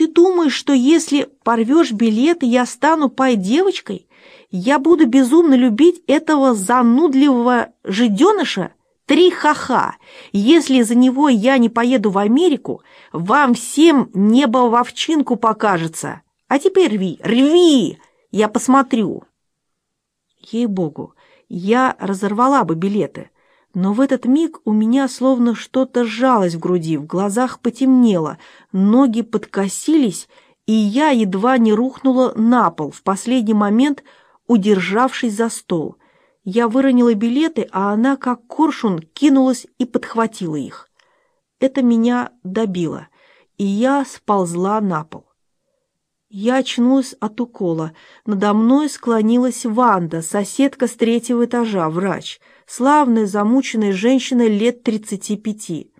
Ты думаешь, что если порвешь билеты, я стану пай-девочкой? Я буду безумно любить этого занудливого жиденыша? Три ха-ха! Если за него я не поеду в Америку, вам всем небо в овчинку покажется. А теперь рви, рви! Я посмотрю. Ей-богу, я разорвала бы билеты, но в этот миг у меня словно что-то сжалось в груди, в глазах потемнело, ноги подкосились, и я едва не рухнула на пол, в последний момент удержавшись за стол. Я выронила билеты, а она, как коршун, кинулась и подхватила их. Это меня добило, и я сползла на пол. Я очнулась от укола. Надо мной склонилась Ванда, соседка с третьего этажа, врач, славная замученная женщина лет тридцати пяти.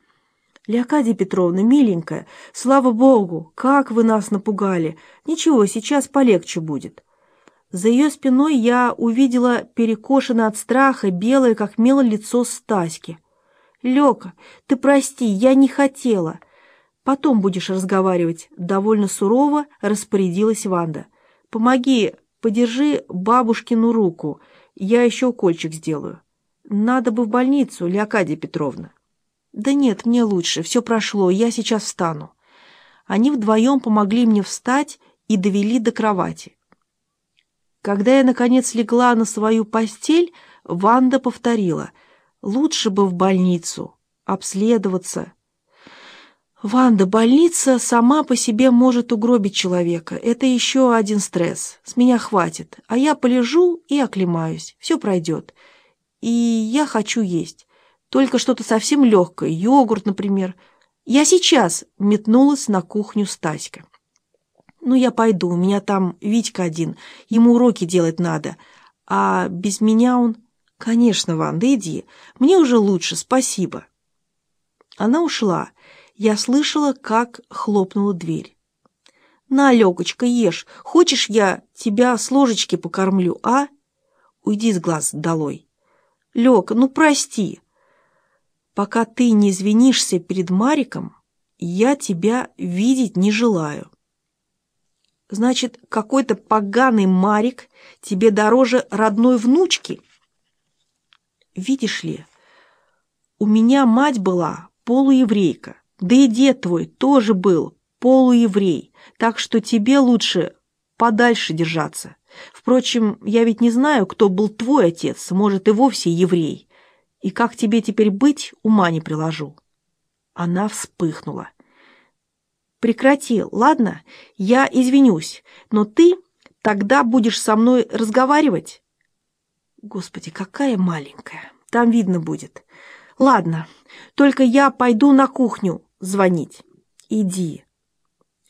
«Леокадия Петровна, миленькая, слава богу, как вы нас напугали! Ничего, сейчас полегче будет». За ее спиной я увидела перекошенное от страха белое, как мело, лицо Стаськи. «Лёка, ты прости, я не хотела!» Потом будешь разговаривать», — довольно сурово распорядилась Ванда. «Помоги, подержи бабушкину руку, я еще укольчик сделаю. Надо бы в больницу, Леокадия Петровна». «Да нет, мне лучше, все прошло, я сейчас встану». Они вдвоем помогли мне встать и довели до кровати. Когда я, наконец, легла на свою постель, Ванда повторила, «Лучше бы в больницу, обследоваться». Ванда, больница сама по себе может угробить человека. Это еще один стресс. С меня хватит. А я полежу и оклемаюсь. Все пройдет. И я хочу есть. Только что-то совсем легкое. Йогурт, например. Я сейчас метнулась на кухню Стаська. Ну, я пойду. У меня там Витька один. Ему уроки делать надо. А без меня он... Конечно, Ванда, иди. Мне уже лучше, спасибо. Она ушла. Я слышала, как хлопнула дверь. «На, Лёгочка, ешь. Хочешь, я тебя с ложечки покормлю, а?» «Уйди с глаз долой». «Лёка, ну прости. Пока ты не извинишься перед Мариком, я тебя видеть не желаю». «Значит, какой-то поганый Марик тебе дороже родной внучки?» «Видишь ли, у меня мать была полуеврейка. Да и дед твой тоже был полуеврей, так что тебе лучше подальше держаться. Впрочем, я ведь не знаю, кто был твой отец, может, и вовсе еврей. И как тебе теперь быть, ума не приложу». Она вспыхнула. «Прекрати, ладно? Я извинюсь, но ты тогда будешь со мной разговаривать?» «Господи, какая маленькая! Там видно будет. Ладно, только я пойду на кухню звонить. Иди».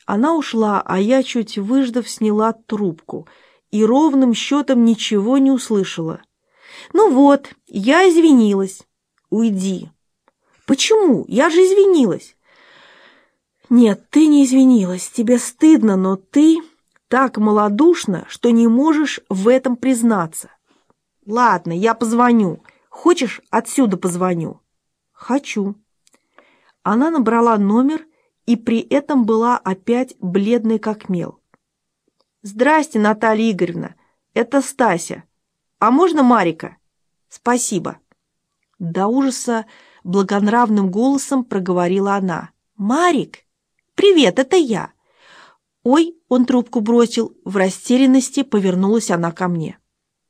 Она ушла, а я, чуть выждав, сняла трубку и ровным счетом ничего не услышала. «Ну вот, я извинилась. Уйди». «Почему? Я же извинилась». «Нет, ты не извинилась. Тебе стыдно, но ты так малодушна, что не можешь в этом признаться». «Ладно, я позвоню. Хочешь, отсюда позвоню?» «Хочу». Она набрала номер и при этом была опять бледной как мел. «Здрасте, Наталья Игоревна, это Стася. А можно Марика?» «Спасибо». До ужаса благонравным голосом проговорила она. «Марик? Привет, это я». «Ой!» — он трубку бросил. В растерянности повернулась она ко мне.